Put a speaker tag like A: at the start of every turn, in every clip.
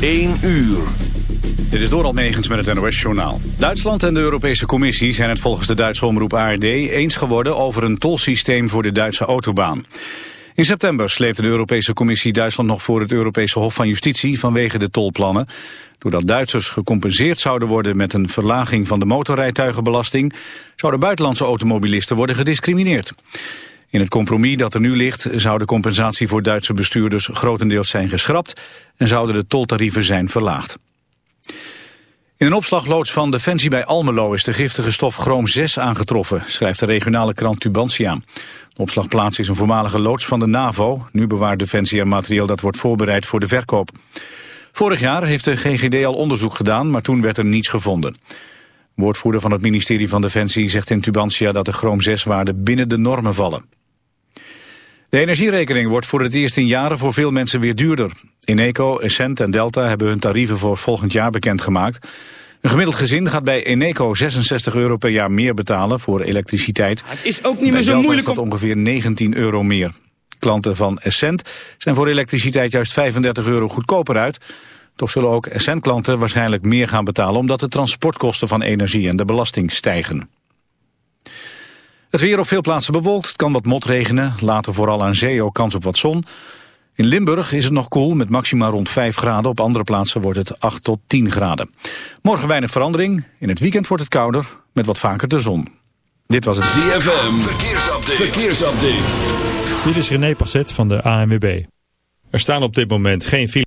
A: 1 uur.
B: Dit is door Almegens met het NOS-journaal. Duitsland en de Europese Commissie zijn het volgens de Duitse omroep ARD... eens geworden over een tolsysteem voor de Duitse autobaan. In september sleepte de Europese Commissie Duitsland nog voor het Europese Hof van Justitie... vanwege de tolplannen. Doordat Duitsers gecompenseerd zouden worden met een verlaging van de motorrijtuigenbelasting... zouden buitenlandse automobilisten worden gediscrimineerd. In het compromis dat er nu ligt zou de compensatie voor Duitse bestuurders grotendeels zijn geschrapt en zouden de toltarieven zijn verlaagd. In een opslagloods van Defensie bij Almelo is de giftige stof chroom 6 aangetroffen, schrijft de regionale krant Tubantia. De opslagplaats is een voormalige loods van de NAVO. Nu bewaart Defensie er materieel dat wordt voorbereid voor de verkoop. Vorig jaar heeft de GGD al onderzoek gedaan, maar toen werd er niets gevonden. Woordvoerder van het ministerie van Defensie zegt in Tubantia dat de chroom 6 waarden binnen de normen vallen. De energierekening wordt voor het eerst in jaren voor veel mensen weer duurder. Eneco, Essent en Delta hebben hun tarieven voor volgend jaar bekendgemaakt. Een gemiddeld gezin gaat bij Eneco 66 euro per jaar meer betalen voor elektriciteit.
C: Het is ook niet meer zo moeilijk
B: om... ongeveer 19 euro meer. Klanten van Essent zijn voor elektriciteit juist 35 euro goedkoper uit. Toch zullen ook Essent-klanten waarschijnlijk meer gaan betalen... omdat de transportkosten van energie en de belasting stijgen. Het weer op veel plaatsen bewolkt. Het kan wat motregenen. Later vooral aan zee ook kans op wat zon. In Limburg is het nog koel met maxima rond 5 graden. Op andere plaatsen wordt het 8 tot 10 graden. Morgen weinig verandering. In het weekend wordt het kouder met wat vaker de zon. Dit was het
A: ZFM. Verkeersupdate. Verkeersupdate.
D: Dit is René Passet van de ANWB. Er staan op dit moment geen files.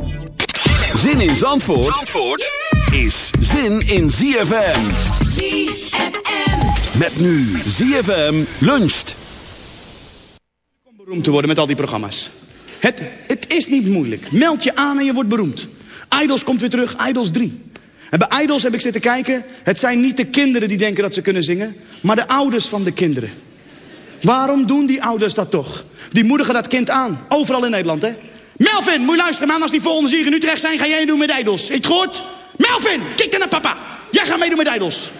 A: Zin in Zandvoort, Zandvoort is zin in ZFM.
E: ZFM.
A: Met nu ZFM luncht.
C: Om beroemd te worden met al die programma's. Het, het is niet moeilijk. Meld je aan en je wordt beroemd. Idols komt weer terug, Idols 3. En bij Idols heb ik zitten kijken. Het zijn niet de kinderen die denken dat ze kunnen zingen. Maar de ouders van de kinderen. Waarom doen die ouders dat toch? Die moedigen dat kind aan. Overal in Nederland, hè? Melvin, moet je luisteren, man. Als die volgende hier in Utrecht zijn, ga jij doen met Idols. Het gehoord? Melvin, kijk dan naar papa. Jij gaat meedoen met Idols.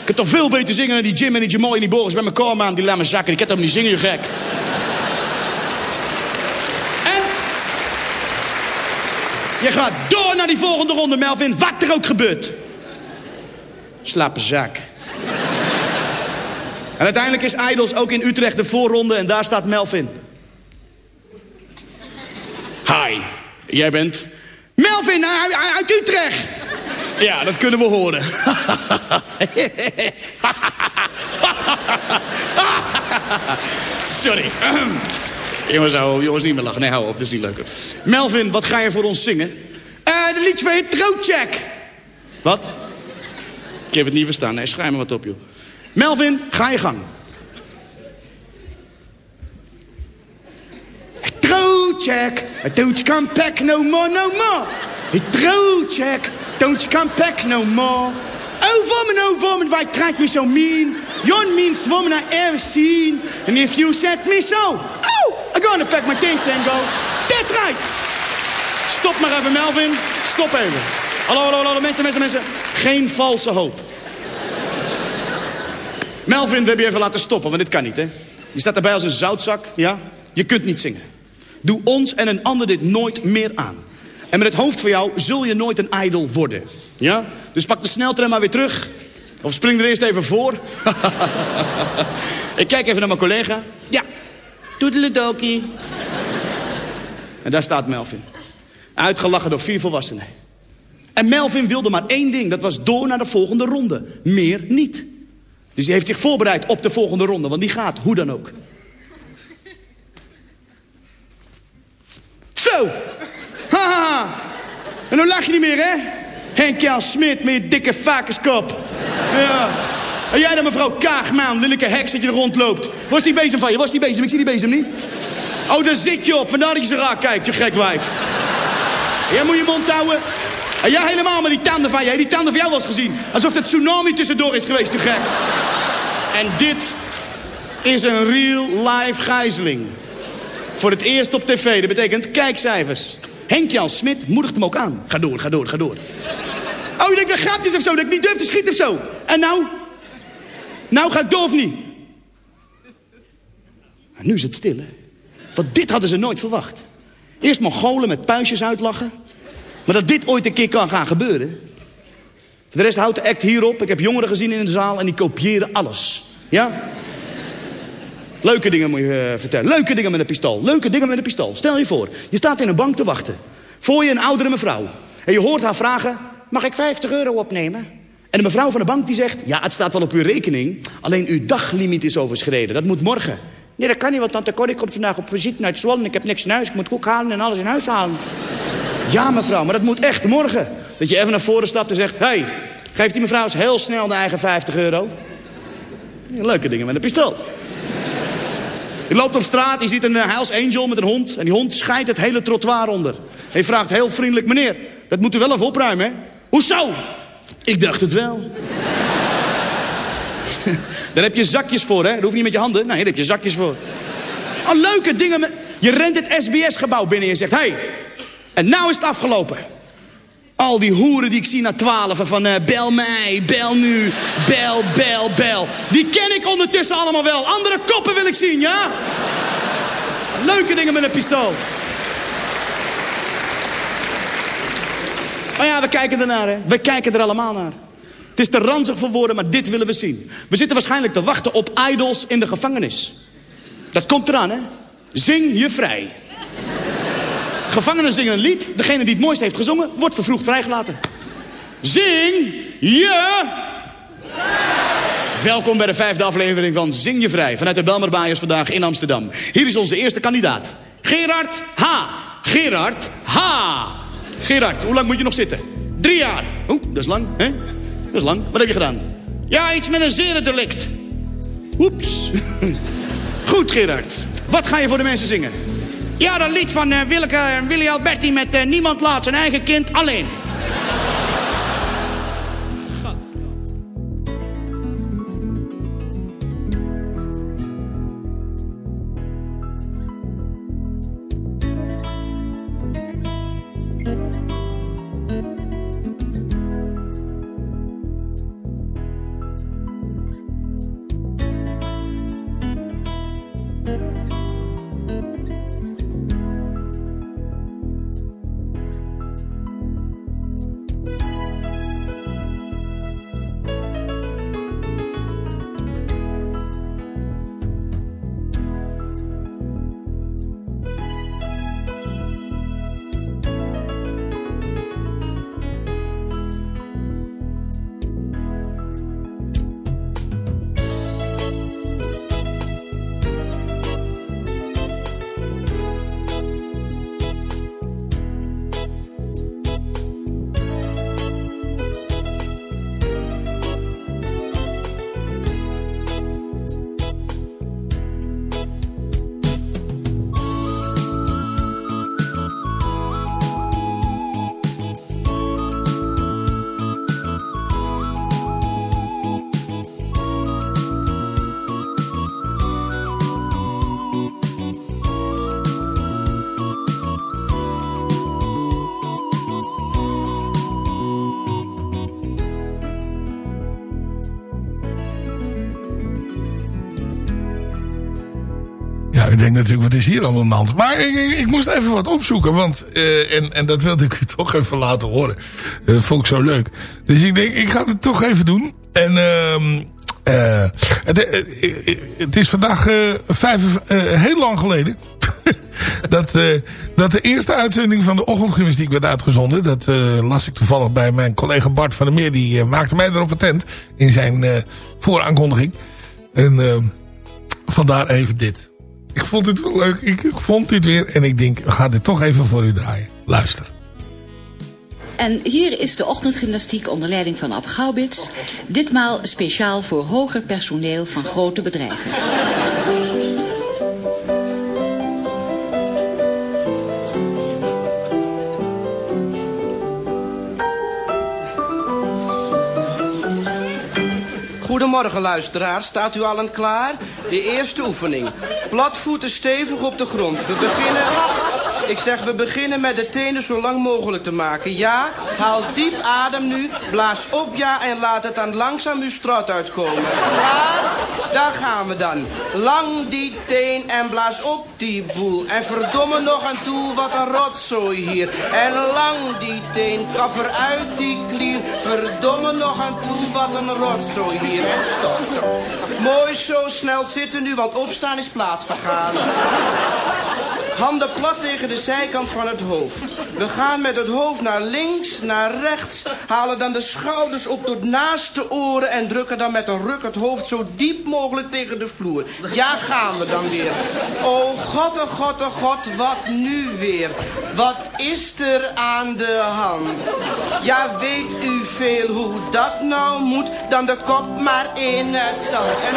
C: Ik heb toch veel beter zingen dan die Jim en die Jamal en die Boris bij elkaar, man. Die lamme zakken. Ik heb hem niet zingen, je gek. en? Je gaat door naar die volgende ronde, Melvin. Wat er ook gebeurt. Slappe zak. en uiteindelijk is Idols ook in Utrecht de voorronde en daar staat Melvin. Hi, jij bent? Melvin uit Utrecht. Ja, dat kunnen we horen. Sorry. Jongens, hou, jongens, niet meer lachen. Nee, hou op, dat is niet leuk. Melvin, wat ga je voor ons zingen? Uh, de liedje van je Troutcheck. Wat? Ik heb het niet verstaan. Nee, schrijf me wat op, joh. Melvin, ga je gang. Check. Don't you come back no more, no more. Throw check. Don't you come back no more. Oh woman, oh woman, why treat me so mean? You're the meanest woman I ever seen. And if you set me so, oh, I'm gonna pack my things and go. That's right. Stop maar even, Melvin. Stop even. Hallo, hallo, hallo, mensen, mensen, mensen. Geen valse hoop. Melvin, we hebben je even laten stoppen, want dit kan niet, hè? Je staat erbij als een zoutzak, ja? Je kunt niet zingen. Doe ons en een ander dit nooit meer aan. En met het hoofd voor jou zul je nooit een idol worden. Ja? Dus pak de sneltrein maar weer terug. Of spring er eerst even voor. Ik kijk even naar mijn collega. Ja, toedeledokie. En daar staat Melvin. Uitgelachen door vier volwassenen. En Melvin wilde maar één ding. Dat was door naar de volgende ronde. Meer niet. Dus hij heeft zich voorbereid op de volgende ronde. Want die gaat, hoe dan ook. Zo. Haha. En dan lach je niet meer, hè? Henk-Jan Smit met je dikke vakerskop. Ja. En jij dan mevrouw Kaagmaan, lelijke heks dat je er rondloopt. Was die bezem van je? Was die bezem? Ik zie die bezem niet. Oh, daar zit je op. Vandaar dat je zo raar kijkt, je gek wijf. En jij moet je mond houden. En jij helemaal met die tanden van je. Die tanden van jou eens gezien? Alsof het tsunami tussendoor is geweest, je gek. En dit is een real life gijzeling. Voor het eerst op tv. Dat betekent kijkcijfers. Henk-Jan Smit moedigt hem ook aan. Ga door, ga door, ga door. Oh, je denkt dat grapjes of zo, dat ik niet durf te schieten of zo. En nou? Nou gaat door of niet? Maar nu is het stil, hè? Want dit hadden ze nooit verwacht. Eerst Mongolen met puistjes uitlachen. Maar dat dit ooit een keer kan gaan gebeuren. De rest houdt de act hierop. Ik heb jongeren gezien in de zaal en die kopiëren alles. Ja? Leuke dingen moet je eh, vertellen. Leuke dingen met een pistool. Leuke dingen met een pistool. Stel je voor, je staat in een bank te wachten. Voor je een oudere mevrouw. En je hoort haar vragen, mag ik 50 euro opnemen? En de mevrouw van de bank die zegt, ja, het staat wel op uw rekening. Alleen uw daglimiet is overschreden. Dat moet morgen. Nee, dat kan niet, want tante Corrie komt vandaag op visite naar het Zwolle. Ik heb niks in huis. Ik moet koek halen en alles in huis halen. Ja, mevrouw, maar dat moet echt morgen. Dat je even naar voren stapt en zegt... hey, geef die mevrouw eens heel snel de eigen 50 euro. Leuke dingen met een pistool. Je loopt op straat, je ziet een uh, Hells Angel met een hond... en die hond scheidt het hele trottoir onder. Hij vraagt heel vriendelijk... meneer, dat moet u wel even opruimen, hè? Hoezo? Ik dacht het wel. Daar heb je zakjes voor, hè? Dat hoef je niet met je handen. Nee, daar heb je zakjes voor. Al leuke dingen. Met... Je rent het SBS-gebouw binnen en je zegt... hé, hey, en nou is het afgelopen. Al die hoeren die ik zie na twaalf van uh, bel mij, bel nu, bel, bel, bel. Die ken ik ondertussen allemaal wel. Andere koppen wil ik zien, ja? Leuke dingen met een pistool. Maar ja, we kijken ernaar, hè. We kijken er allemaal naar. Het is te ranzig voor woorden, maar dit willen we zien. We zitten waarschijnlijk te wachten op idols in de gevangenis. Dat komt eraan, hè. Zing je vrij. Gevangenen zingen een lied. Degene die het mooist heeft gezongen, wordt vervroegd vrijgelaten. Zing je... Welkom bij de vijfde aflevering van Zing je vrij... vanuit de Belmerbaaiers vandaag in Amsterdam. Hier is onze eerste kandidaat. Gerard H. Gerard H. Gerard, hoe lang moet je nog zitten? Drie jaar. Oeh, dat is lang, hè? Dat is lang. Wat heb je gedaan? Ja, iets met een zerendelict. Oeps. Goed, Gerard. Wat ga je voor de mensen zingen? Ja, dat lied van uh, Willeke Willy Alberti met uh, Niemand laat zijn eigen kind alleen.
F: Denk natuurlijk, wat is hier allemaal aan de hand? Maar ik, ik, moest even wat opzoeken, want, eh, en, en dat wilde ik u toch even laten horen. Vond ik zo leuk. Dus ik denk, ik ga het toch even doen. En ehm eh, het, eh, het is vandaag vijf, heel lang geleden dat, dat de eerste uitzending van de ochtendgymnastiek werd uitgezonden. Dat las ik toevallig bij mijn collega Bart van der Meer. Die maakte mij erop attent in zijn vooraankondiging. En vandaar even dit. Ik vond dit wel leuk. Ik, ik vond dit weer. En ik denk, we gaan dit toch even voor u draaien. Luister.
G: En hier is de ochtendgymnastiek onder leiding van Ab Gaubits. Ditmaal speciaal voor hoger personeel van grote bedrijven.
H: Goedemorgen luisteraars, staat u allen klaar? De eerste oefening. Platvoeten stevig op de grond. We beginnen... Ik zeg, we beginnen met de tenen zo lang mogelijk te maken. Ja, haal diep adem nu, blaas op ja en laat het dan langzaam uw strot uitkomen. Daar gaan we dan. Lang die teen en blaas op die boel. En verdomme nog aan toe, wat een rotzooi hier. En lang die teen, kaffer uit die klier. Verdomme nog aan toe, wat een rotzooi hier. En stop zo. Mooi zo, snel zitten nu, want opstaan is plaatsvergaan. Handen plat tegen de zijkant van het hoofd. We gaan met het hoofd naar links, naar rechts. Halen dan de schouders op tot naast de oren. En drukken dan met een ruk het hoofd zo diep mogelijk tegen de vloer. Ja, gaan we dan weer. Oh god, oh god, oh god, wat nu weer? Wat is er aan de hand? Ja, weet u veel hoe dat nou moet? Dan de kop maar in het zand. En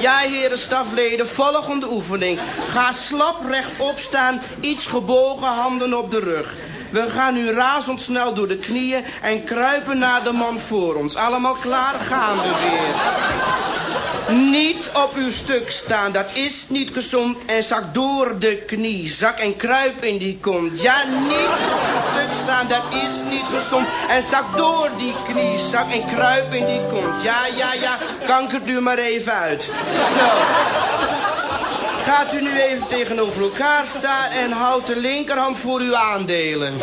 H: ja, heren stafleden, volgende oefening. Ga slap rechtop staan, iets gebogen, handen op de rug. We gaan nu razendsnel door de knieën en kruipen naar de man voor ons. Allemaal klaar, gaan we weer. Niet op uw stuk staan, dat is niet gezond. En zak door de knie, zak en kruip in die kont. Ja, niet op uw stuk staan, dat is niet gezond. En zak door die knie, zak en kruip in die kont. Ja, ja, ja, kankert u maar even uit. Zo. Gaat u nu even tegenover elkaar staan en houdt de linkerhand voor uw aandelen.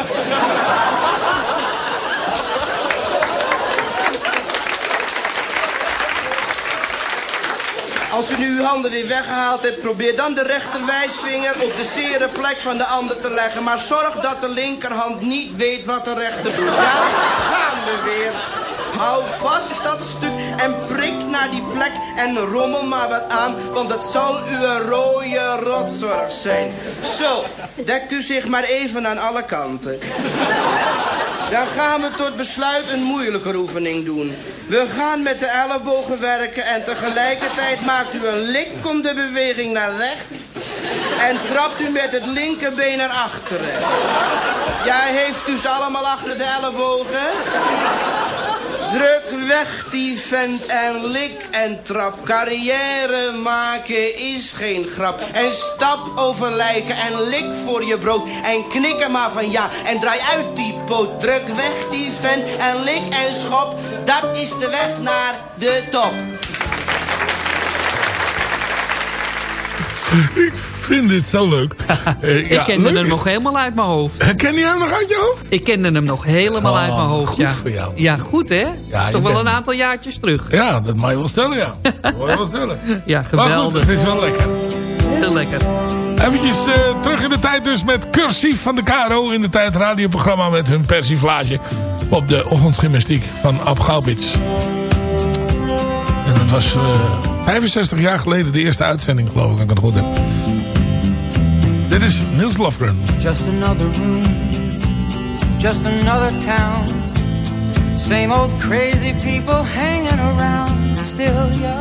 H: Als u nu uw handen weer weggehaald hebt, probeer dan de rechterwijsvinger op de zere plek van de ander te leggen. Maar zorg dat de linkerhand niet weet wat de rechter doet. Ja, gaan we weer. Hou vast dat stuk en prik naar die plek en rommel maar wat aan, want het zal uw rode rotzorg zijn. Zo, dekt u zich maar even aan alle kanten. Dan gaan we tot besluit een moeilijke oefening doen. We gaan met de ellebogen werken en tegelijkertijd maakt u een likkende beweging naar rechts. En trapt u met het linkerbeen naar achteren. Ja, heeft u ze allemaal achter de ellebogen? Druk weg die vent en lik en trap. Carrière maken is geen grap. En stap over lijken en lik voor je brood. En knik maar van ja en draai uit die poot. Druk weg die vent en lik en schop. Dat is de weg naar de top.
F: Ik vind dit zo leuk. Eh,
I: ik kende
F: leuk.
I: hem nog helemaal uit mijn hoofd.
F: Ken je hem nog uit je hoofd?
I: Ik kende hem nog helemaal
F: Oh,
I: uit mijn hoofd,
F: goed
I: ja.
F: voor jou.
I: Ja, goed hè?
F: Ja,
I: is toch wel
F: bent-
I: een aantal jaartjes terug.
F: Ja, dat mag je wel stellen, ja. Dat mag je wel stellen.
I: Ja,
F: Maar goed,
I: geweldig.
F: het is wel lekker.
I: Heel lekker.
F: Eventjes eh, terug in de tijd dus met Cursief van de KRO. In de tijd radioprogramma met hun persiflage op de ochtendgymnastiek van Ab Gaubits. En dat was eh, 65 jaar geleden de eerste uitzending geloof ik, als ik het goed heb. Dit is Niels Lofgren.
J: Just another room, just another town. Same old crazy people hanging around. Still, you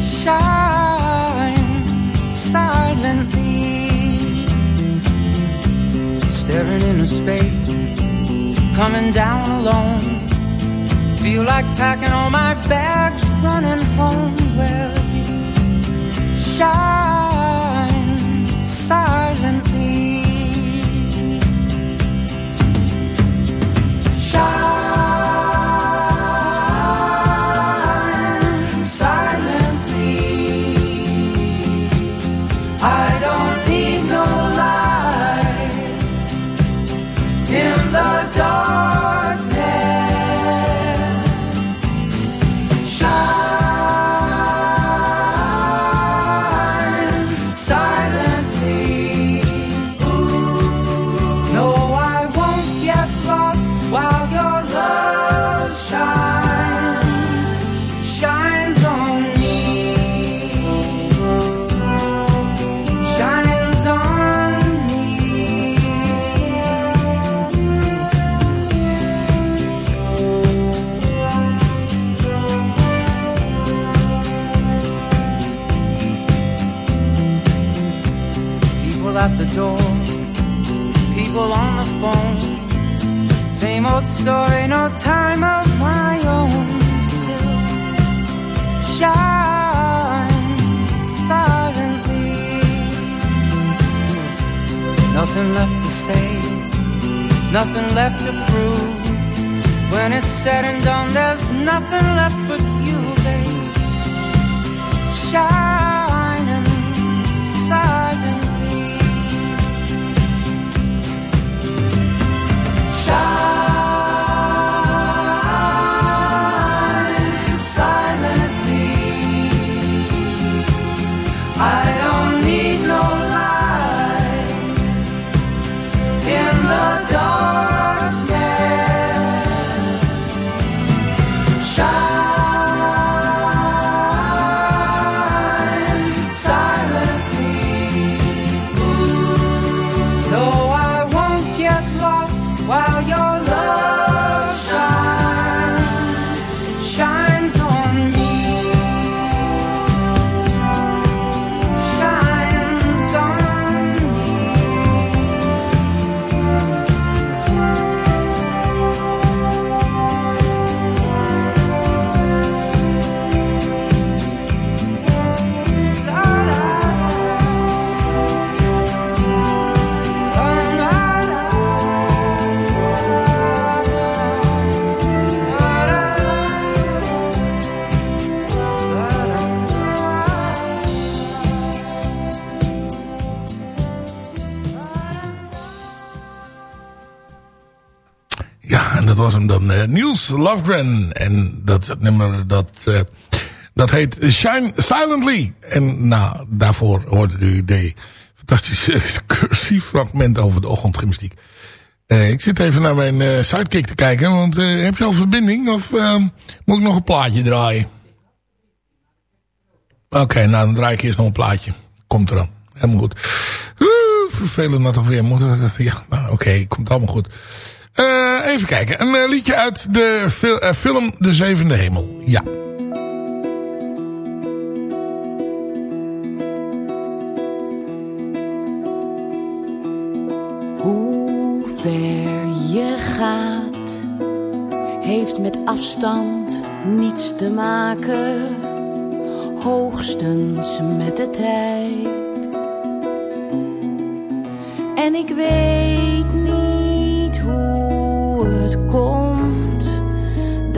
J: shine silently, staring into space, coming down alone. Feel like packing all my bags, running home. Well, you shine
F: Niels Lofgren. En dat nummer, dat, eh, dat heet Shine Silently. En nou, daarvoor hoorde u de fantastische cursief fragment over de ochtendgymnastiek. Eh, ik zit even naar mijn eh, sidekick te kijken. Want eh, heb je al verbinding? Of moet ik nog een plaatje draaien? Oké, nou dan draai ik eerst nog een plaatje. Komt er dan. Helemaal goed. Oeh, vervelend dat toch weer. Moet dat, ja, nou, oké, komt allemaal goed. Eh, even kijken. Een eh, liedje uit de eh, film De Zevende Hemel. Ja.
K: Hoe ver je gaat, heeft met afstand niets te maken, hoogstens met de tijd. En ik weet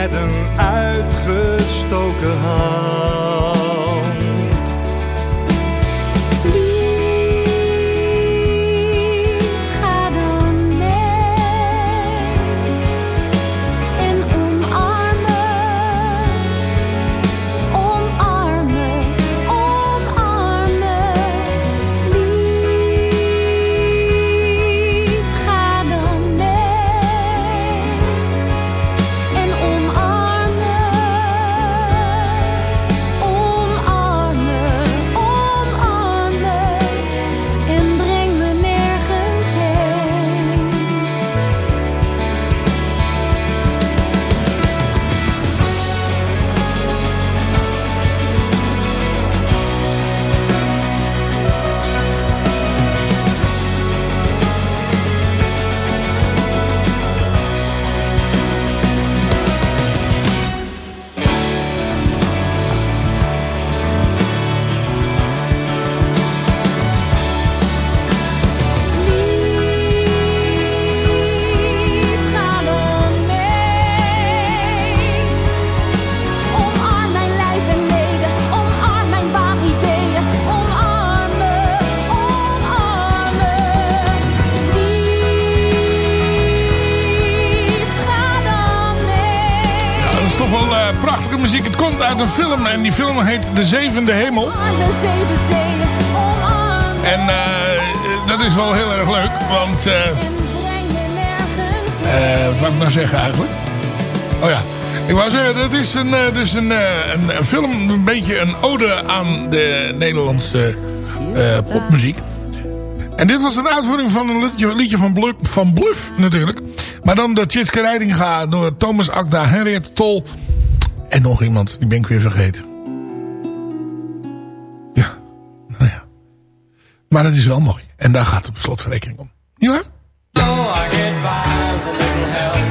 L: Met een uitgestoken
K: en
F: die film heet De Zevende Hemel. En eh, dat is wel heel erg leuk, want... eh, eh, wat wou ik nou zeggen eigenlijk? Oh ja, ik wou zeggen, dat is een, dus een, film, een beetje een ode aan de Nederlandse popmuziek. En dit was een uitvoering van een liedje, van, Bluff, van natuurlijk. Maar dan door Tjitske Reidinga, door Thomas Akda, Henriette Tol en nog iemand, die ben ik weer vergeten. Maar dat is wel mooi. En daar gaat het op slotverrekening om. Niet waar?
M: So I get by with a little help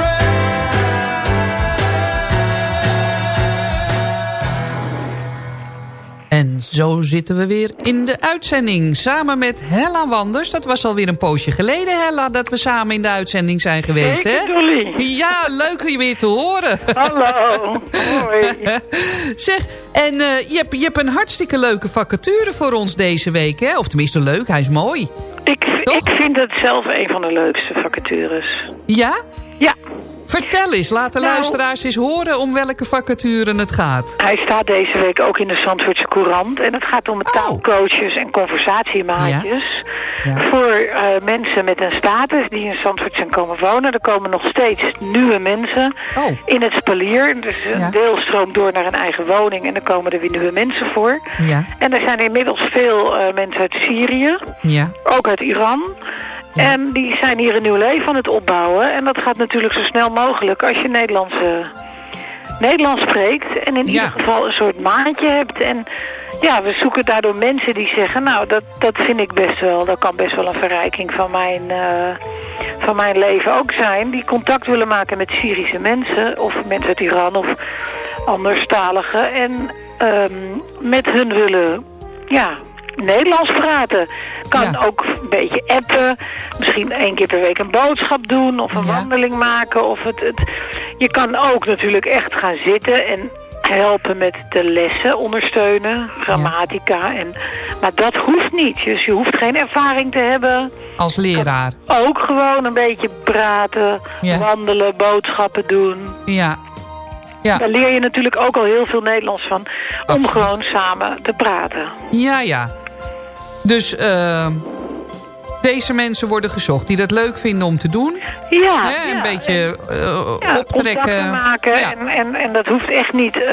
I: En zo zitten we weer in de uitzending. Samen met Hella Wanders. Dat was alweer een poosje geleden, Hella, dat we samen in de uitzending zijn geweest, hè? Ja, leuk je weer te horen.
N: Hallo, hoi.
I: zeg, en eh, je, hebt, je hebt een hartstikke leuke vacature voor ons deze week, hè? Of tenminste leuk, hij is mooi.
N: Ik, ik vind het zelf een van de leukste vacatures.
I: Ja?
N: Ja.
I: Vertel eens, laat de
N: Nou.
I: luisteraars eens horen om welke vacature het gaat.
N: Hij staat deze week ook in de Zandvoortse Courant. En het gaat om taalcoaches en conversatiemaatjes. Voor eh, mensen met een status die in Zandvoort zijn komen wonen. Er komen nog steeds nieuwe mensen in het spalier. Dus een deel stroomt door naar een eigen woning. En er komen er weer nieuwe mensen voor.
I: Ja.
N: En er zijn inmiddels veel eh, mensen uit Syrië.
I: Ja.
N: Ook uit Iran. En die zijn hier een nieuw leven aan het opbouwen. En dat gaat natuurlijk zo snel mogelijk als je Nederlands, eh, Nederlands spreekt. En in ieder geval een soort maatje hebt. En ja, we zoeken daardoor mensen die zeggen... nou, dat, dat vind ik best wel. Dat kan best wel een verrijking van mijn, eh, van mijn leven ook zijn. Die contact willen maken met Syrische mensen. Of mensen uit Iran of anderstaligen. En ehm, met hun willen... Ja, Nederlands praten. Kan ook een beetje appen. Misschien één keer per week een boodschap doen. Of een wandeling maken. Of het, het, je kan ook natuurlijk echt gaan zitten en helpen met de lessen ondersteunen. Grammatica. En, maar dat hoeft niet. Dus je hoeft geen ervaring te hebben.
I: Als leraar.
N: Ook gewoon een beetje praten,
I: Ja.
N: wandelen, boodschappen doen.
I: Ja. Ja.
N: Daar leer je natuurlijk ook al heel veel Nederlands van. Om gewoon samen te praten.
I: Ja, ja. Dus eh, deze mensen worden gezocht die dat leuk vinden om te doen.
N: Ja,
I: Hè, een
N: ja,
I: beetje eh,
N: ja,
I: optrekken.
N: maken.
I: Ja.
N: En, en, en dat hoeft echt niet... eh,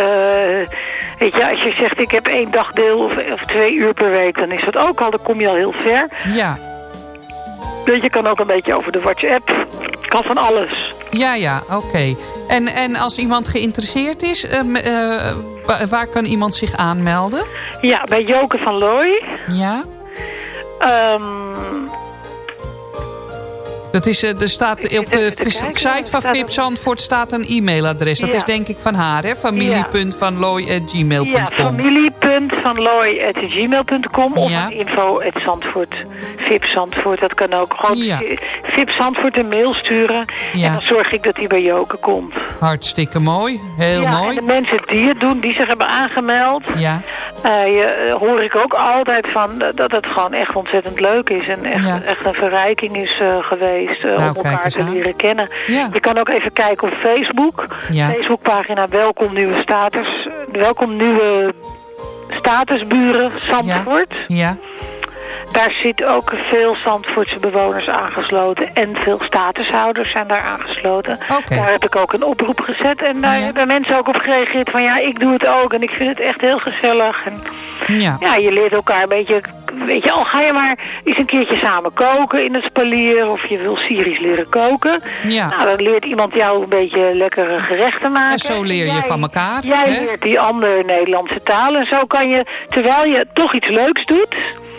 N: weet je, als je zegt ik heb één dagdeel of, of twee uur per week... dan is dat ook al, dan kom je al heel ver.
I: Ja.
N: Dus je kan ook een beetje over de WhatsApp. Kan van alles.
I: Ja, ja, oké. En, en als iemand geïnteresseerd is, waar kan iemand zich aanmelden?
N: Ja, bij Joke van Looy.
I: Ja.
N: Ehm,
I: Dat is, eh, er staat op de site van Vip Zandvoort staat een e-mailadres. Dat
N: Ja.
I: is denk ik van haar, hè?
N: Ja,
I: familie.vanlooy.gmail.com.
N: familie.vanlooy.gmail.com of
I: Ja.
N: info at Zandvoort. VIP Zandvoort, dat kan ook. Gewoon
I: Ja.
N: VIP Zandvoort een mail sturen.
I: Ja.
N: En dan zorg ik dat hij bij Joke komt.
I: Hartstikke mooi. Heel mooi.
N: En de mensen die het doen, die zich hebben aangemeld...
I: Ja.
N: Eh, je, eh, hoor ik ook altijd van dat het gewoon echt ontzettend leuk is. En echt, echt een verrijking is eh, geweest
I: Nou,
N: om elkaar te
I: aan.
N: leren kennen.
I: Ja.
N: Je kan ook even kijken op Facebook.
I: Ja.
N: Facebookpagina Welkom Nieuwe Status. Welkom Nieuwe Statusburen Zandvoort.
I: Ja.
N: Daar zitten ook veel Zandvoortse bewoners aangesloten. En veel statushouders zijn daar aangesloten. Daar heb ik ook een oproep gezet. En daar hebben mensen ook op gereageerd van ja, ik doe het ook. En ik vind het echt heel gezellig. En
I: Ja.
N: ja, je leert elkaar een beetje weet je, al ga je maar eens een keertje samen koken in het spalier... of je wil Syrisch leren koken.
I: Ja.
N: Nou, dan leert iemand jou een beetje lekkere gerechten maken.
I: En zo leer je
N: Jij-
I: van elkaar.
N: Jij
I: hè?
N: leert die andere Nederlandse taal. En zo kan je, terwijl je toch iets leuks doet...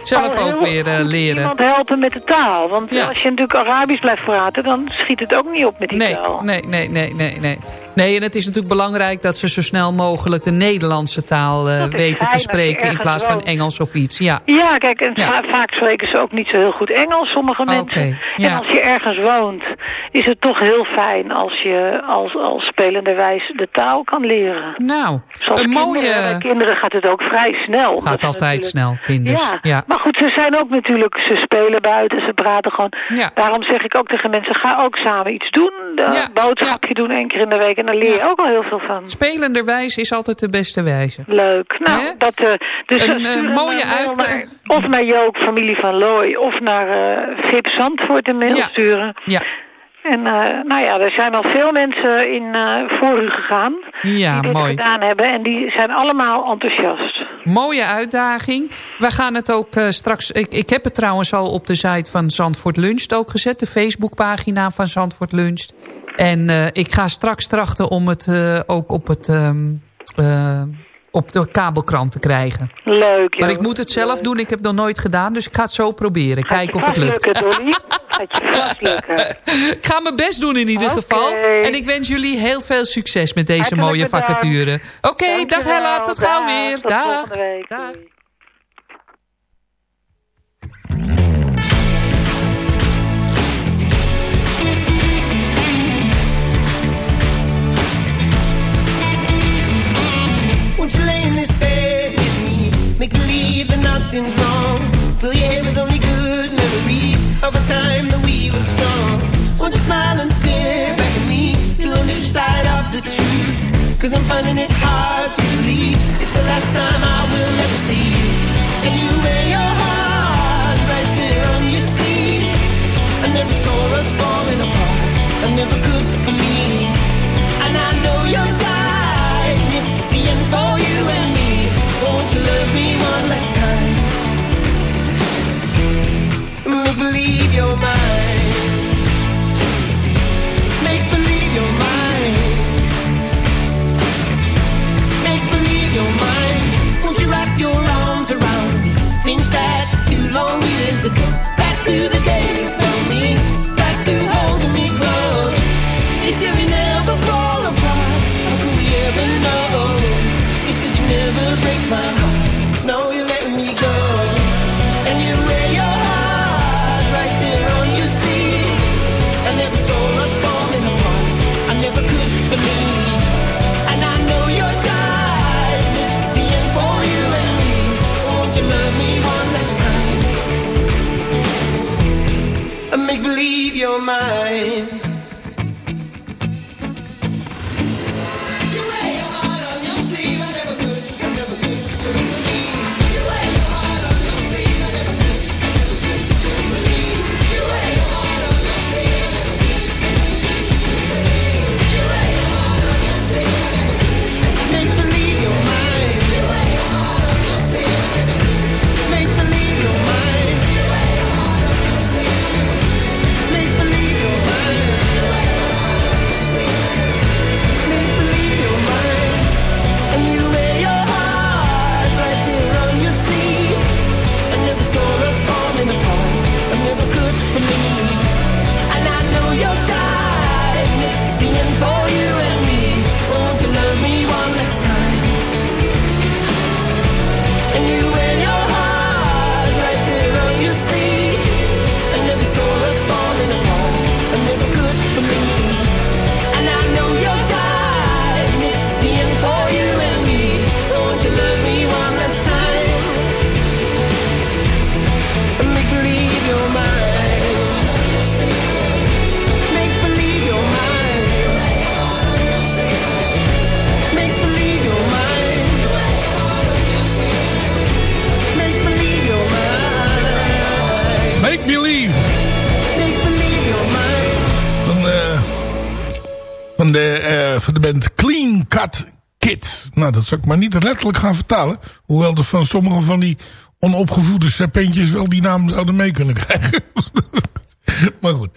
I: Zelf
N: al
I: ook weer eh, leren.
N: Iemand helpen met de taal. Want
I: Ja.
N: als je natuurlijk Arabisch blijft praten... dan schiet het ook niet op met die
I: Nee,
N: taal.
I: nee, nee, nee, nee, nee. Nee, en het is natuurlijk belangrijk dat ze zo snel mogelijk de Nederlandse taal eh, weten te spreken in plaats van. Engels of iets. Ja.
N: Ja, kijk, en
I: Ja.
N: vaak spreken ze ook niet zo heel goed Engels, sommige mensen.
I: ja.
N: En als je ergens woont, is het toch heel fijn als je als, als spelenderwijs de taal kan leren.
I: Nou,
N: Zoals
I: een
N: kinderen,
I: mooie...
N: bij kinderen gaat het ook vrij snel.
I: Gaat altijd snel, kinders.
N: Ja.
I: Ja.
N: maar goed, ze zijn ook natuurlijk, ze spelen buiten, ze praten gewoon. Daarom zeg ik ook tegen mensen, ga ook samen iets doen. Een boodschapje doen één keer in de week en daar leer je ook al heel veel van.
I: Spelenderwijs is altijd de beste wijze.
N: Leuk. Nou, dat, eh dus
I: Een, eh, mooie
N: eh, mail
I: uit-
N: naar- of naar Joop, familie van Looy, of naar eh Vip Zandvoort een mail sturen.
I: Ja.
N: En nou ja, er zijn al veel mensen in voor u gegaan
I: Ja,
N: die dit
I: mooi.
N: gedaan hebben. En die zijn allemaal enthousiast.
I: Mooie uitdaging. We gaan het ook straks... Ik, ik heb het trouwens al op de site van Zandvoort Luncht ook gezet. De Facebookpagina van Zandvoort Luncht. En eh, ik ga straks trachten om het eh, ook op, het, ehm, eh, op de kabelkrant te krijgen.
N: Leuk,
I: Maar ik moet het zelf doen. Ik heb het nog nooit gedaan. Dus ik ga het zo proberen. Kijken of het lukt.
N: lukken, Dolly. Gaat je vast lukken.
I: Ik ga mijn best doen in ieder geval. En ik wens jullie heel veel succes met deze
N: Hartelijk
I: mooie
N: bedankt.
I: vacature. Oké, dag. Hella. Tot gauw weer.
N: tot
I: Dag.
N: volgende week.
I: Dag.
O: Fill your head with only good memories of a time that we were strong. Won't you smile and stare back at me till I lose sight of the truth? Cause I'm finding it hard to believe it's the last time I will ever see you. And you wear your heart right there on your sleeve. I never saw us falling apart. I never could believe. And I know you're tired. It's the end for you and me. Won't you love me one last believe you're mine. Make believe you're mine. Make believe you're mine. Won't you wrap your arms around me? Think that's too long years ago. Back to the day
F: believe
O: you're mine.
F: Van de band Clean Cut Kid. Nou, dat zou ik maar niet letterlijk gaan vertalen. Hoewel er van sommige van die onopgevoede serpentjes wel die naam zouden mee kunnen krijgen. maar goed,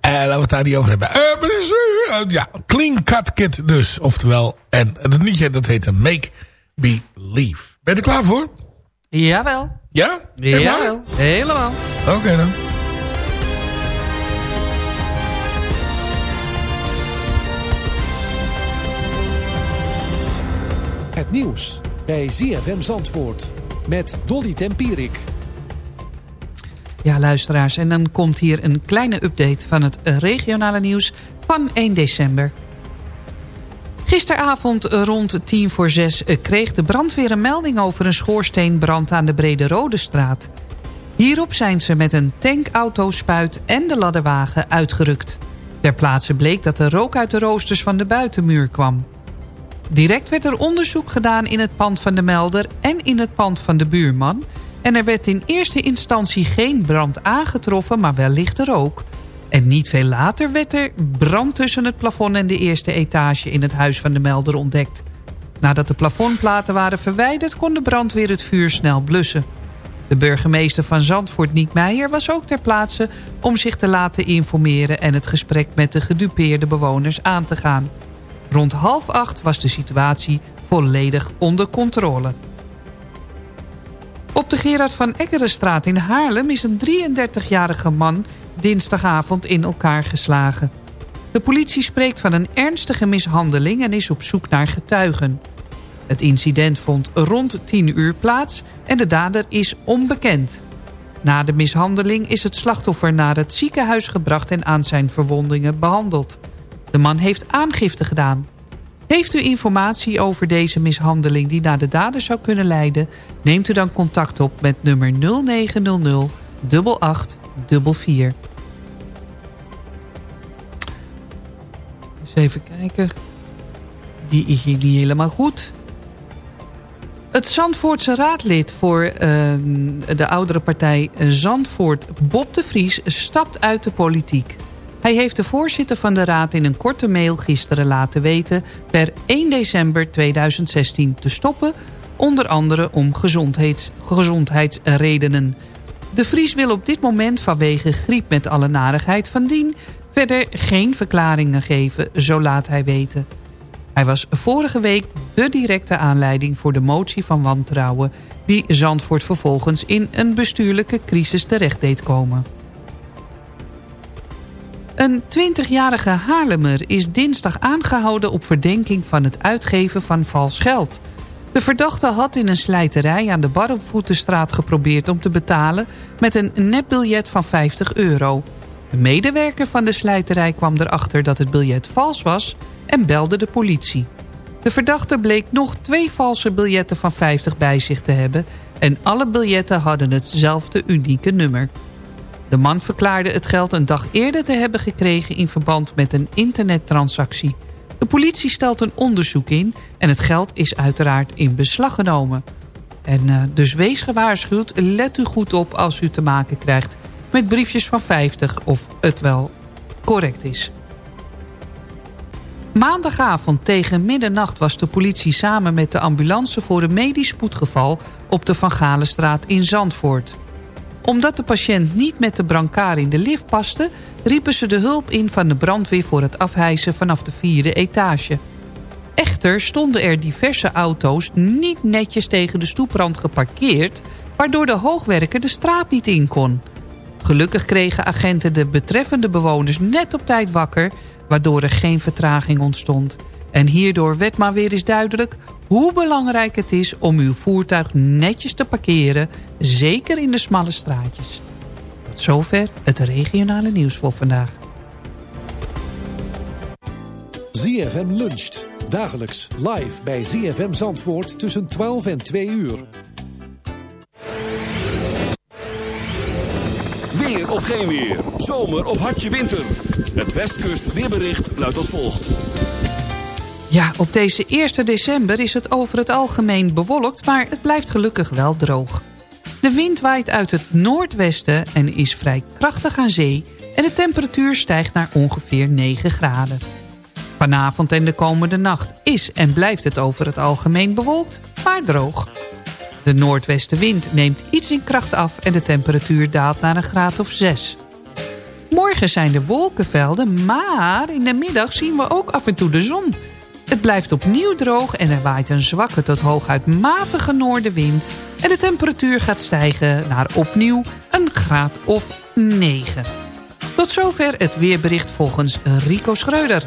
F: eh, laten we het daar niet over hebben. Eh, dus, eh, ja, Clean Cut Kit dus, oftewel. En het liedje dat heet Make Believe. Ben je er klaar voor?
I: Jawel.
F: Ja?
I: Jawel, helemaal.
F: Oké dan.
P: Het nieuws bij ZFM Zandvoort met Dolly Tempierik.
I: Ja, luisteraars, en dan komt hier een kleine update van het regionale nieuws van 1 december. Gisteravond rond tien voor zes kreeg de brandweer een melding over een schoorsteenbrand aan de Brede Rode straat. Hierop zijn ze met een tankauto-spuit en de ladderwagen uitgerukt. Ter plaatse bleek dat er rook uit de roosters van de buitenmuur kwam. Direct werd er onderzoek gedaan in het pand van de melder en in het pand van de buurman... en er werd in eerste instantie geen brand aangetroffen, maar wel lichte rook. En niet veel later werd er brand tussen het plafond en de eerste etage in het huis van de melder ontdekt. Nadat de plafondplaten waren verwijderd kon de brandweer het vuur snel blussen. De burgemeester van Zandvoort, Niek Meijer, was ook ter plaatse om zich te laten informeren en het gesprek met de gedupeerde bewoners aan te gaan. Rond half acht was de situatie volledig onder controle. Op de Gerard van Eckerenstraat in Haarlem is een 33-jarige man dinsdagavond in elkaar geslagen. De politie spreekt van een ernstige mishandeling en is op zoek naar getuigen. Het incident vond rond 10 uur plaats en de dader is onbekend. Na de mishandeling is het slachtoffer naar het ziekenhuis gebracht en aan zijn verwondingen behandeld. De man heeft aangifte gedaan. Heeft u informatie over deze mishandeling die naar de dader zou kunnen leiden... neemt u dan contact op met nummer 0900 8844. Eens even kijken. Die is hier niet helemaal goed. Het Zandvoortse raadlid voor uh, de oudere partij Zandvoort, Bob de Vries, stapt uit de politiek. Hij heeft de voorzitter van de raad in een korte mail gisteren laten weten... per 1 december 2016 te stoppen, onder andere om gezondheids, gezondheidsredenen. De Vries wil op dit moment vanwege griep met alle narigheid van dien... verder geen verklaringen geven, zo laat hij weten. Hij was vorige week de directe aanleiding voor de motie van wantrouwen... die Zandvoort vervolgens in een bestuurlijke crisis terecht deed komen. Een 20-jarige Haarlemmer is dinsdag aangehouden op verdenking van het uitgeven van vals geld. De verdachte had in een slijterij aan de Barrevoetenstraat geprobeerd om te betalen met een nepbiljet van 50 euro. Een medewerker van de slijterij kwam erachter dat het biljet vals was en belde de politie. De verdachte bleek nog twee valse biljetten van 50 bij zich te hebben... en alle biljetten hadden hetzelfde unieke nummer. De man verklaarde het geld een dag eerder te hebben gekregen... in verband met een internettransactie. De politie stelt een onderzoek in... en het geld is uiteraard in beslag genomen. En uh, dus wees gewaarschuwd, let u goed op als u te maken krijgt... met briefjes van 50 of het wel correct is. Maandagavond tegen middernacht was de politie samen met de ambulance... voor een medisch spoedgeval op de Van Galenstraat in Zandvoort omdat de patiënt niet met de brancard in de lift paste... riepen ze de hulp in van de brandweer voor het afhijzen vanaf de vierde etage. Echter stonden er diverse auto's niet netjes tegen de stoeprand geparkeerd... waardoor de hoogwerker de straat niet in kon. Gelukkig kregen agenten de betreffende bewoners net op tijd wakker... waardoor er geen vertraging ontstond. En hierdoor werd maar weer eens duidelijk hoe belangrijk het is om uw voertuig netjes te parkeren, zeker in de smalle straatjes. Tot zover het regionale nieuws voor vandaag.
P: ZFM luncht. Dagelijks live bij ZFM Zandvoort tussen 12 en 2 uur.
A: Weer of geen weer. Zomer of hartje winter. Het Westkust weerbericht luidt als volgt.
I: Ja, op deze 1 december is het over het algemeen bewolkt... maar het blijft gelukkig wel droog. De wind waait uit het noordwesten en is vrij krachtig aan zee... en de temperatuur stijgt naar ongeveer 9 graden. Vanavond en de komende nacht is en blijft het over het algemeen bewolkt, maar droog. De noordwestenwind neemt iets in kracht af en de temperatuur daalt naar een graad of 6. Morgen zijn er wolkenvelden, maar in de middag zien we ook af en toe de zon. Het blijft opnieuw droog en er waait een zwakke tot hooguit matige noordenwind. En de temperatuur gaat stijgen naar opnieuw een graad of 9. Tot zover het weerbericht volgens Rico Schreuder.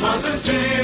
J: Was het weer.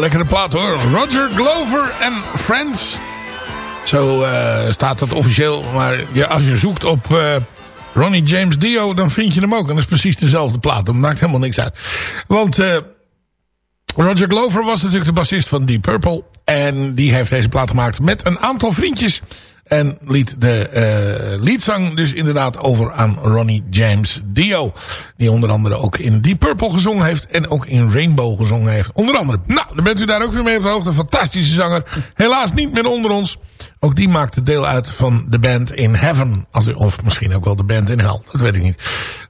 F: Lekkere plaat hoor. Roger Glover en Friends. Zo eh, staat het officieel. Maar ja, als je zoekt op eh, Ronnie James Dio, dan vind je hem ook. En dat is precies dezelfde plaat. Dat maakt helemaal niks uit. Want eh, Roger Glover was natuurlijk de bassist van Deep Purple. En die heeft deze plaat gemaakt met een aantal vriendjes. En liet de eh leadzang dus inderdaad over aan Ronnie James Dio. Die onder andere ook in Deep Purple gezongen heeft. En ook in Rainbow gezongen heeft. Onder andere. Nou, dan bent u daar ook weer mee op de hoogte. Fantastische zanger. Helaas niet meer onder ons. Ook die maakte deel uit van de band in Heaven. Als of misschien ook wel de band in Hell. Dat weet ik niet.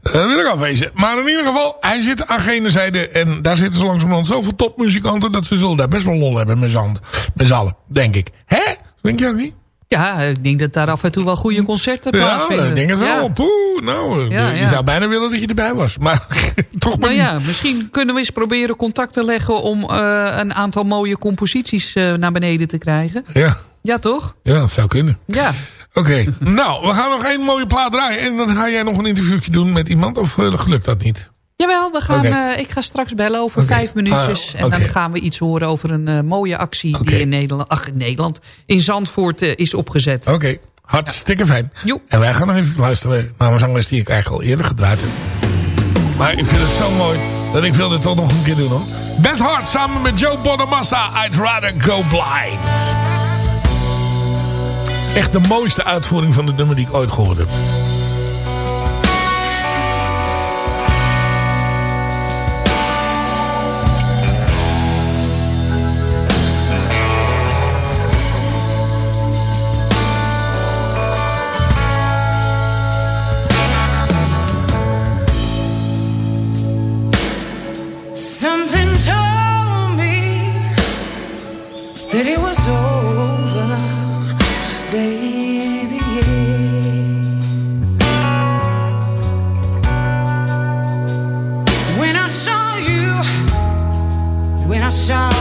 F: Dat wil ik afwezen. Maar in ieder geval, hij zit aan gene zijde. En daar zitten zo langzamerhand zoveel topmuzikanten. Dat ze zullen daar best wel lol hebben. Met z'n allen, denk ik. Hè? Denk je ook niet?
I: Ja, ik denk dat daar af en toe wel goede concerten plaatsvinden.
F: Ja, ik denk het wel.
I: Ja.
F: Poeh, nou, je zou bijna willen dat je erbij was. Maar toch maar
I: nou ja, misschien kunnen we eens proberen contact te leggen... om eh, een aantal mooie composities eh, naar beneden te krijgen.
F: Ja.
I: Ja, toch?
F: Ja, dat zou kunnen.
I: Ja.
F: Oké, nou, we gaan nog één mooie plaat draaien. En dan ga jij nog een interviewtje doen met iemand. Of eh, gelukt dat niet?
I: Jawel, we gaan, eh, ik ga straks bellen over vijf minuutjes.
F: Ah,
I: en dan gaan we iets horen over een eh, mooie actie die in Nederland, ach, in Nederland, in Zandvoort eh, is opgezet.
F: Oké, hartstikke fijn. Jo. En wij gaan nog even luisteren naar een zangers die ik eigenlijk al eerder gedraaid heb. Maar ik vind het zo mooi dat ik wil het toch nog een keer doen hoor. Beth Hart samen met Joe Bonamassa, I'd Rather Go Blind. Echt de mooiste uitvoering van de nummer die ik ooit gehoord heb.
J: that it was over, baby. Yeah. When I saw you, when I saw.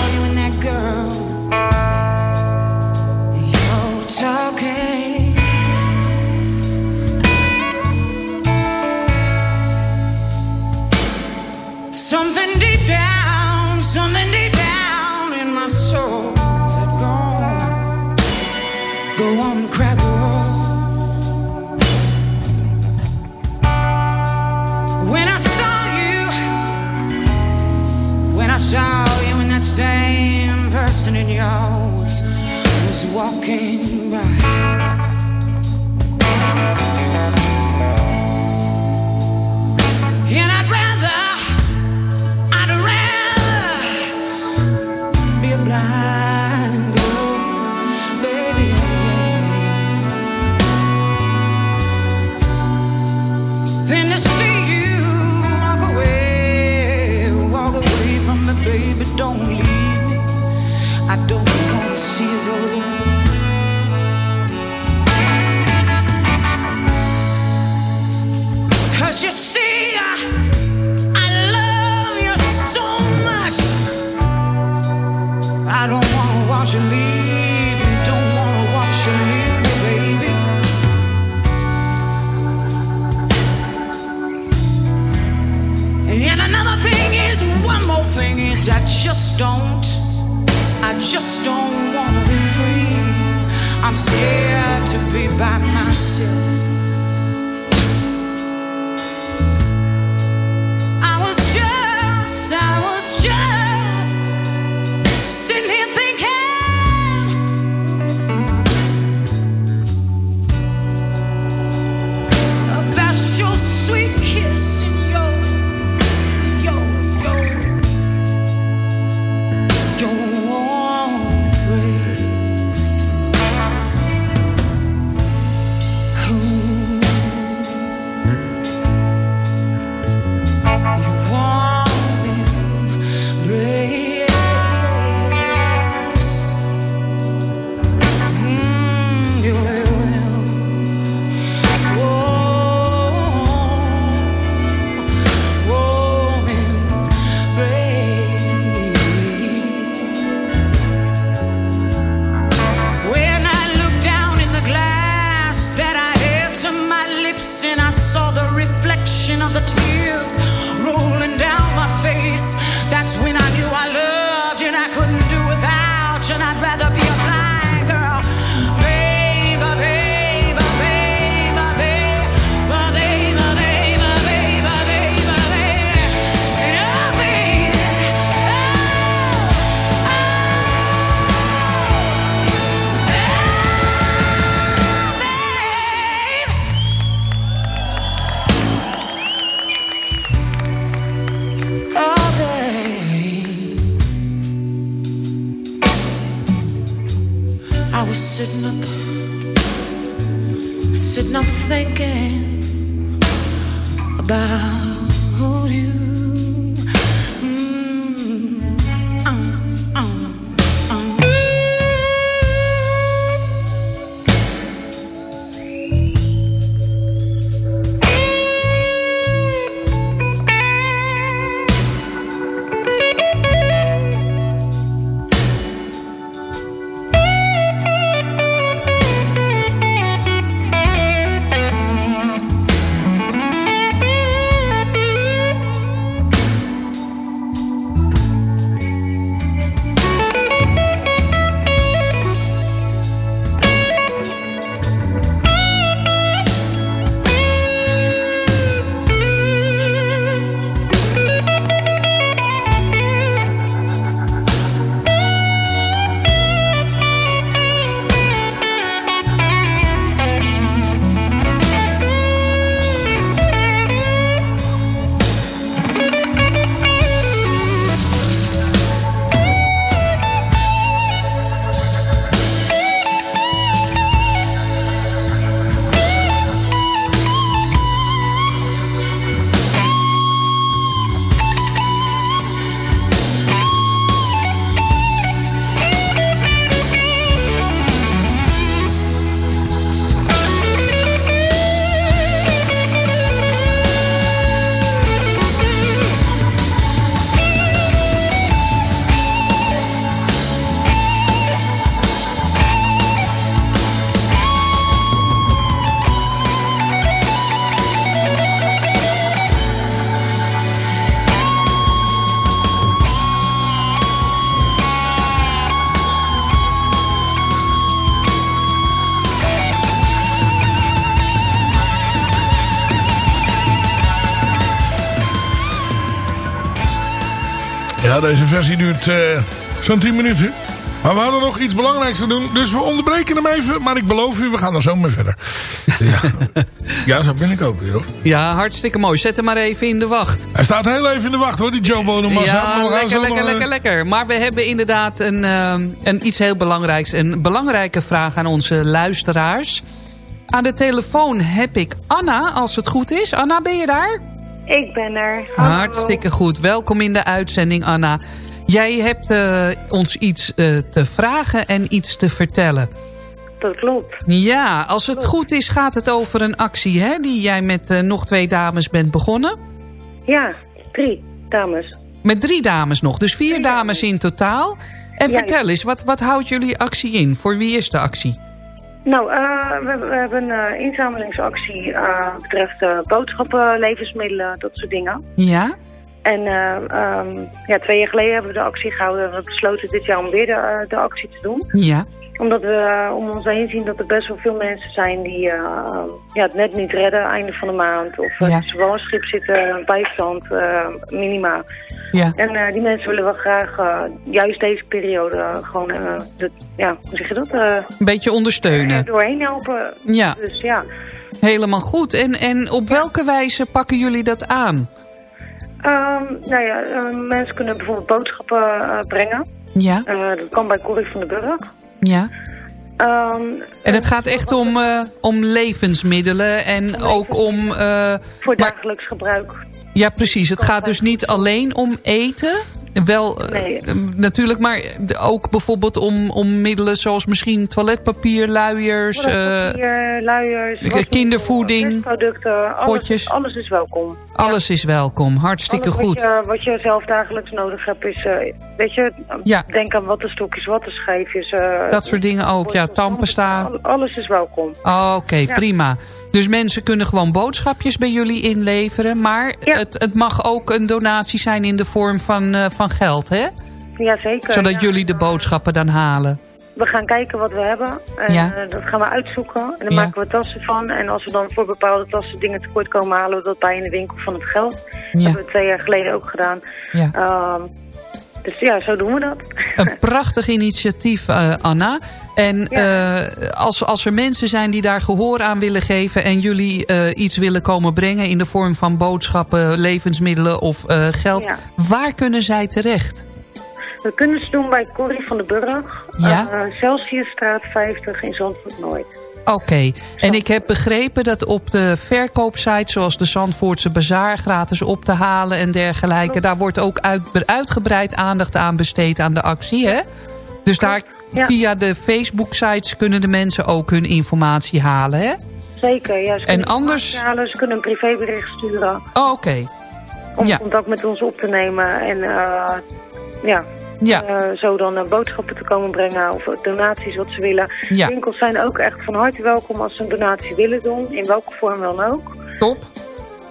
F: Deze versie duurt eh, zo'n 10 minuten. Maar we hadden nog iets belangrijks te doen. Dus we onderbreken hem even. Maar ik beloof u, we gaan er zo mee verder. Ja, ja zo ben ik ook weer hoor.
I: Ja, hartstikke mooi. Zet hem maar even in de wacht.
F: Hij staat heel even in de wacht hoor, die Joe Bonamassa.
I: Ja, lekker,
F: zo
I: lekker,
F: nog, eh,
I: lekker, lekker. Maar we hebben inderdaad een, ehm, een iets heel belangrijks. Een belangrijke vraag aan onze luisteraars. Aan de telefoon heb ik Anna, als het goed is. Anna, ben je daar?
Q: Ik ben er. Hallo.
I: Hartstikke goed. Welkom in de uitzending, Anna. Jij hebt eh, ons iets eh, te vragen en iets te vertellen.
Q: Dat klopt.
I: Ja, als het goed is gaat het over een actie hè, die jij met eh, nog twee dames bent begonnen.
Q: Ja, drie dames.
I: Met drie dames nog, dus vier dames in totaal. En
Q: Ja,
I: vertel eens, wat, wat houdt jullie actie in? Voor wie is de actie?
Q: Nou, eh, we, we hebben een eh, inzamelingsactie uh, betreft boodschappen, levensmiddelen, dat soort dingen.
I: Ja?
Q: En ehm, ja, twee jaar geleden hebben we de actie gehouden. We hebben besloten dit jaar om weer de, de actie te doen.
I: Ja.
Q: Omdat we eh, om ons heen zien dat er best wel veel mensen zijn die eh, ja, het net niet redden, einde van de maand. Of uh,
I: Ja.
Q: ze wel een schip zitten, bijstand, eh, minima.
I: Ja.
Q: En eh, die mensen willen we graag, eh, juist deze periode, eh, gewoon, eh, de, ja, hoe zeg je dat? Eh,
I: Een beetje ondersteunen.
Q: er doorheen helpen.
I: Ja.
Q: Dus ja.
I: Helemaal goed. En, en op welke wijze pakken jullie dat aan?
Q: Ehm, nou ja, eh, mensen kunnen bijvoorbeeld boodschappen eh, brengen.
I: Ja.
Q: Eh, dat kan bij Corrie van den Burg.
I: Ja.
Q: Ehm,
I: En het gaat echt om, eh, om levensmiddelen en ook om... eh,
Q: voor
I: maar-
Q: dagelijks gebruik.
I: Ja, precies. Het gaat dus niet alleen om eten. Wel, eh,
Q: Nee.
I: eh, natuurlijk, maar ook bijvoorbeeld om, om middelen zoals misschien toiletpapier, luiers, eh,
Q: Papier, luiers,
I: de
Q: wasmiddel,
I: kindervoeding,
Q: producten, alles,
I: potjes.
Q: alles is welkom.
I: alles is welkom. Hartstikke
Q: alles
I: goed.
Q: Wat je, wat je zelf dagelijks nodig hebt is, eh, weet je,
I: Ja.
Q: denk aan wattenstokjes, wattenschijfjes. eh,
I: Dat soort dingen ook. Ja, tandpasta.
Q: al- alles is welkom.
I: Oh, Oké,
Q: Ja.
I: prima. Dus mensen kunnen gewoon boodschapjes bij jullie inleveren. Maar het, het mag ook een donatie zijn in de vorm van, eh, van geld, hè?
Q: Jazeker.
I: Zodat
Q: ja.
I: jullie de boodschappen dan halen.
Q: We gaan kijken wat we hebben. En
I: Ja.
Q: eh, dat gaan we uitzoeken. En dan
I: Ja.
Q: maken we tassen van. En als we dan voor bepaalde tassen dingen tekort komen, halen we dat bij in de winkel van het geld. Dat hebben we twee jaar geleden ook gedaan.
I: Ja.
Q: Ehm, dus ja, zo doen we dat.
I: Een prachtig initiatief, eh, Anna. En eh, als, als er mensen zijn die daar gehoor aan willen geven... en jullie eh, iets willen komen brengen in de vorm van boodschappen, levensmiddelen of geld...
Q: Ja.
I: waar kunnen zij terecht?
Q: We kunnen ze doen bij Corrie van den Burg.
I: Ja.
Q: Celsiusstraat 50 in Zandvoort Noord.
I: Oké, en ik heb begrepen dat op de verkoopsite... zoals de Zandvoortse Bazaar gratis op te halen en dergelijke... daar wordt ook uit, uitgebreid aandacht aan besteed aan de actie, hè? Dus daar
Q: ja.
I: via de Facebook-sites kunnen de mensen ook hun informatie halen, hè?
Q: Zeker, ja. Ze
I: En anders-
Q: halen, ze kunnen een privébericht sturen
I: Oh, oké.
Q: om
I: Ja.
Q: contact met ons op te nemen. En eh, ja,
I: Ja.
Q: eh, zo dan eh, boodschappen te komen brengen of donaties wat ze willen.
I: Ja.
Q: Winkels zijn ook echt van harte welkom als ze een donatie willen doen. In welke vorm dan ook.
I: Top.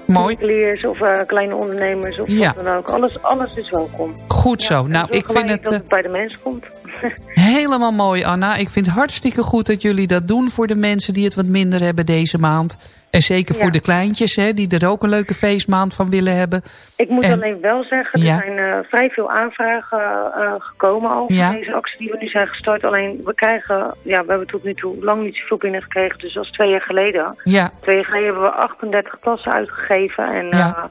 I: Mooi.
Q: Winkeliers of eh, kleine ondernemers of
I: Ja.
Q: wat dan ook. Alles, alles is welkom.
I: Goed zo. Nou, ik vind het
Q: dat het bij de mens komt.
I: helemaal mooi, Anna. Ik vind het hartstikke goed dat jullie dat doen voor de mensen die het wat minder hebben deze maand. En zeker voor
Q: Ja.
I: de kleintjes, hè, die er ook een leuke feestmaand van willen hebben.
Q: Ik moet
I: En-
Q: alleen wel zeggen, er
I: Ja.
Q: zijn eh, vrij veel aanvragen eh, gekomen al
I: Ja.
Q: deze actie die we nu zijn gestart. Alleen we krijgen, ja, we hebben tot nu toe lang niet zoveel binnengekregen, dus dat is twee jaar geleden.
I: Ja.
Q: Twee jaar geleden hebben we 38 tassen uitgegeven en
I: Ja.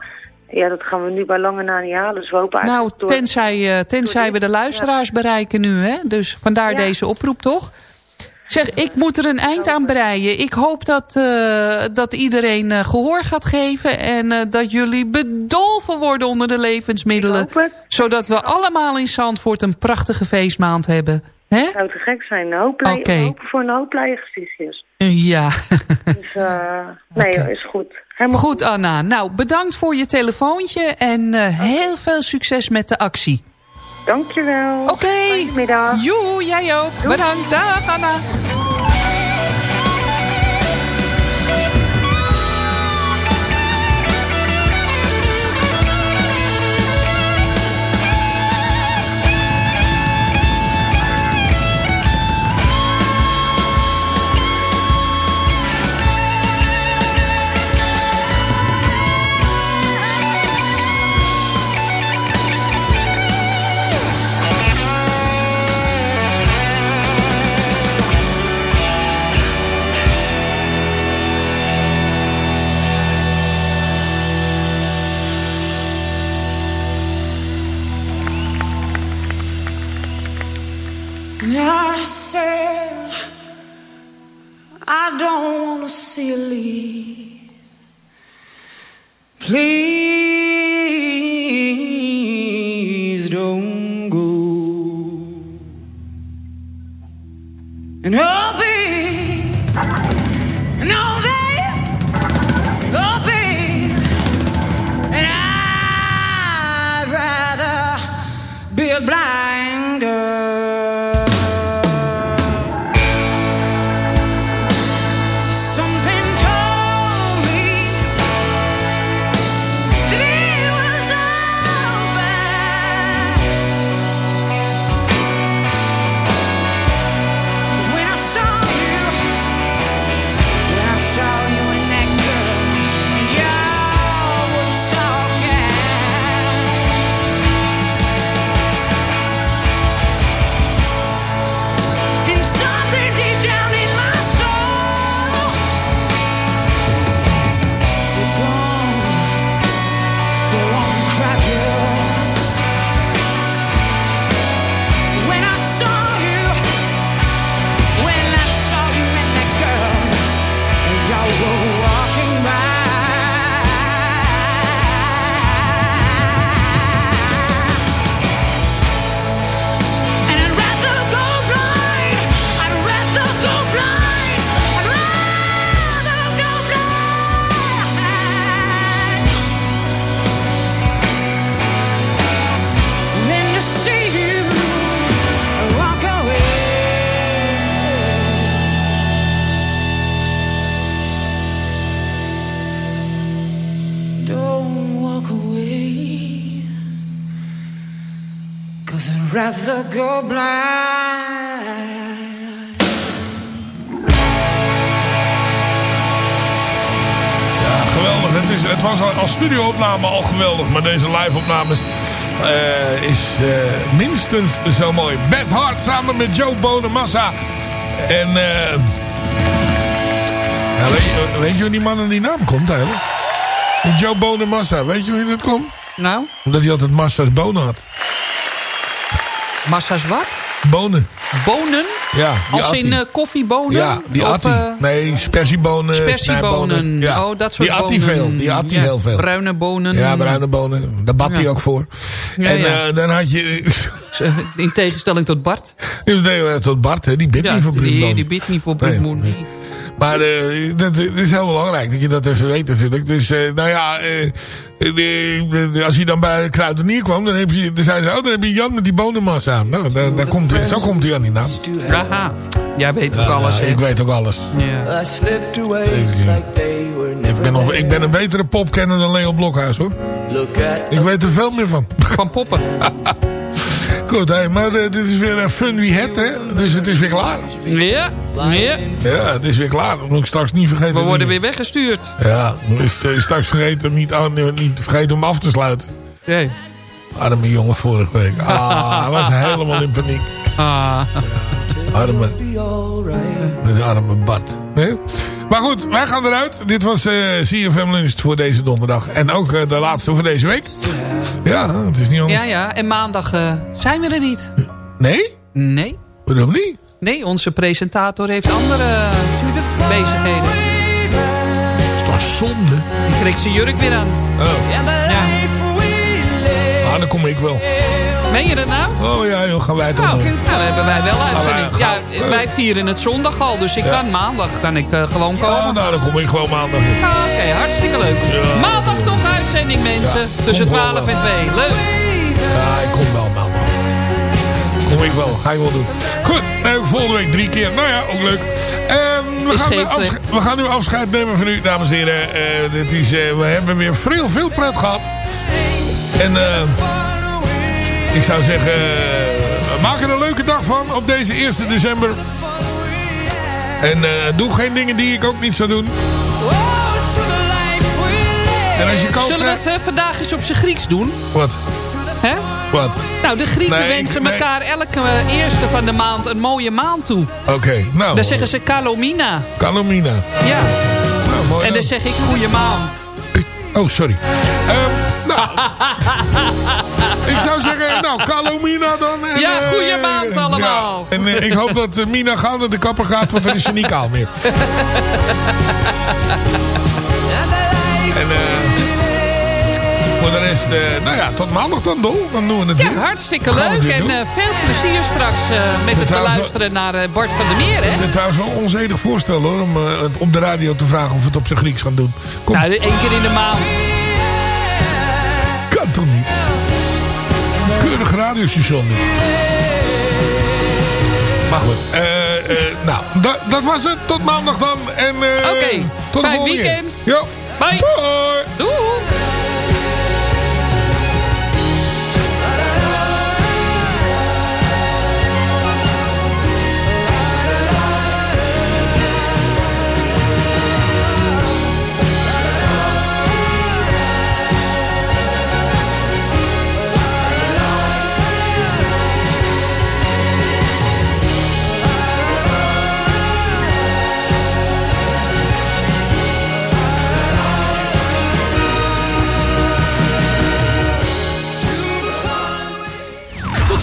Q: ja, dat gaan we nu bij lange na niet halen. Dus we hopen
I: Nou,
Q: eigenlijk door-
I: tenzij, eh, tenzij we de luisteraars bereiken nu, hè. Dus vandaar deze oproep, toch? Zeg, ik moet er een eind aan breien. Ik hoop dat, eh, dat iedereen eh, gehoor gaat geven... en eh, dat jullie bedolven worden onder de levensmiddelen. Zodat we allemaal in Zandvoort een prachtige feestmaand hebben. Hè?
Q: zou te gek zijn. Een hoop hopen voor een hoop blije gezichtjes.
I: Ja.
Q: Dus nee, is goed. Helemaal
I: goed, Anna. Nou, bedankt voor je telefoontje en heel veel succes met de actie.
Q: Dankjewel.
I: Oké.
Q: Goedemiddag.
I: Joe, jij ook. Bedankt. Dag, Anna.
J: I don't want to see you leave. Please don't go. And oh,
F: als studioopname al geweldig. Maar deze live-opnames eh, is eh, minstens zo mooi. Beth Hart samen met Joe Bonamassa. En ja, weet, je, weet je hoe die man aan die naam komt eigenlijk? Joe Bonamassa. Weet je hoe dat komt?
I: Nou?
F: Omdat hij altijd massa's bonen had.
I: Massa's wat?
F: Bonen.
I: Bonen?
F: Ja,
I: Als in eh, koffiebonen?
F: Ja, die
I: Of,
F: at hij.
I: eh,
F: nee, spersiebonen,
I: Spersiebonen.
F: Ja.
I: Oh, dat soort
F: die at hij
I: bonen.
F: veel. Die at
I: Ja,
F: heel veel.
I: bruine bonen.
F: Ja, bruine bonen. Daar bad
I: Ja.
F: hij ook voor. En eh, dan had je...
I: In tegenstelling tot Bart.
F: Nee, tot Bart, hè, die bidt niet voor
I: die,
F: bruinbonen.
I: die biedt niet voor broodmoen.
F: Nee, Maar eh, dat, dat is heel belangrijk dat je dat even weet natuurlijk. Dus eh, nou ja, eh, als hij dan bij de kruidenier kwam, dan, heb je, dan zei ze, oh, dan heb je Jan met die bonenmassa. Nou, daar, daar komt, hij- zo komt hij aan die naam.
I: Aha. Jij weet ook alles,
F: ik weet ook alles.
M: Were
F: Ik ben, nog, ik ben een betere popkenner dan Leo Blokhuis hoor. Ik weet er veel meer van.
I: Van poppen.
F: Goed, hey, maar eh, dit is weer een fun wie het, hè? Dus het is weer klaar.
I: Ja, ja.
F: Ja, het is weer klaar. Dan moet ik straks niet vergeten.
I: We worden
F: niet-
I: weer weggestuurd.
F: Ja, dan is het, eh, straks vergeten, niet, aan- niet vergeten om af te sluiten.
I: Nee.
F: Arme jongen vorige week. Ah, hij was helemaal in paniek.
I: Ah.
F: Arme, de arme Bart. Nee? Maar goed, wij gaan eruit. Dit was eh CFM Lunch voor deze donderdag. En ook eh, de laatste voor deze week. Ja, het is niet anders.
I: Ja, ja. En maandag eh, zijn we er niet.
F: Nee?
I: Nee.
F: Waarom niet?
I: Nee, onze presentator heeft andere bezigheden.
F: Dat is toch zonde?
I: Die trekt zijn jurk weer aan.
F: Oh,
I: Ja.
F: ah, dan kom ik wel.
I: Meen je dat nou?
F: Oh ja, joh, gaan wij toch
I: Nou, nou, hebben wij wel uitzending.
F: wij-
I: Ja, wij vieren het zondag al, dus ik
F: Ja.
I: kan maandag kan ik, eh, gewoon komen.
F: Oh, nou, dan kom ik gewoon maandag.
I: Ah, Oké, hartstikke leuk.
F: Ja.
I: Maandag toch uitzending, mensen. Tussen
F: kom
I: 12
F: gewoon
I: en 2. Leuk.
F: Ja, ik kom wel maandag. Kom ik wel, ga ik wel doen. Goed, nee, volgende week drie keer. Nou ja, ook leuk. Ehm, we, gaan nu afsche-
I: slecht.
F: we gaan nu afscheid nemen van u, dames en heren. Eh, dit is, eh, we hebben weer veel, veel pret gehad. En eh, ik zou zeggen, eh, maak er een leuke dag van op deze 1 december. En eh, doe geen dingen die ik ook niet zou doen. En als je
I: Zullen we
F: krijgt...
I: het eh, vandaag eens op zijn Grieks doen?
F: Wat?
I: Hè?
F: Wat?
I: Nou, de Grieken
F: Nee,
I: wensen
F: nee.
I: elkaar elke eh, eerste van de maand een mooie maand toe.
F: Oké, nou.
I: Dan zeggen ze Kalomina.
F: Kalomina.
I: Ja.
F: Nou, mooi
I: En dan
F: dan.
I: zeg ik goeie maand.
F: Oh, sorry. Ehm, nou, ik zou zeggen, Eh, nou, Carlo Mina dan. En,
I: Ja,
F: eh,
I: goeie maand allemaal.
F: ja. En eh, ik hoop dat eh, Mina gauw naar de kapper gaat, want dan is ze niet kaal meer. En eh voor de rest, eh, nou ja, tot maandag dan, Dol. Dan doen we het
I: Ja,
F: weer.
I: hartstikke leuk. En
F: doen.
I: eh, veel plezier straks eh, met het beluisteren naar eh, Bart van der Meer.
F: Ik vind het trouwens wel een onzedig voorstel hoor, om eh, op de radio te vragen of we het op zijn Grieks gaan doen. Kom,
I: Nou, één keer in de maand.
F: kan toch niet? Radiostation. Maar goed, eh, eh, nou, da- dat was het. Tot maandag dan. En eh,
I: Oké,
F: tot de volgende
I: weekend. Bye.
F: Doei.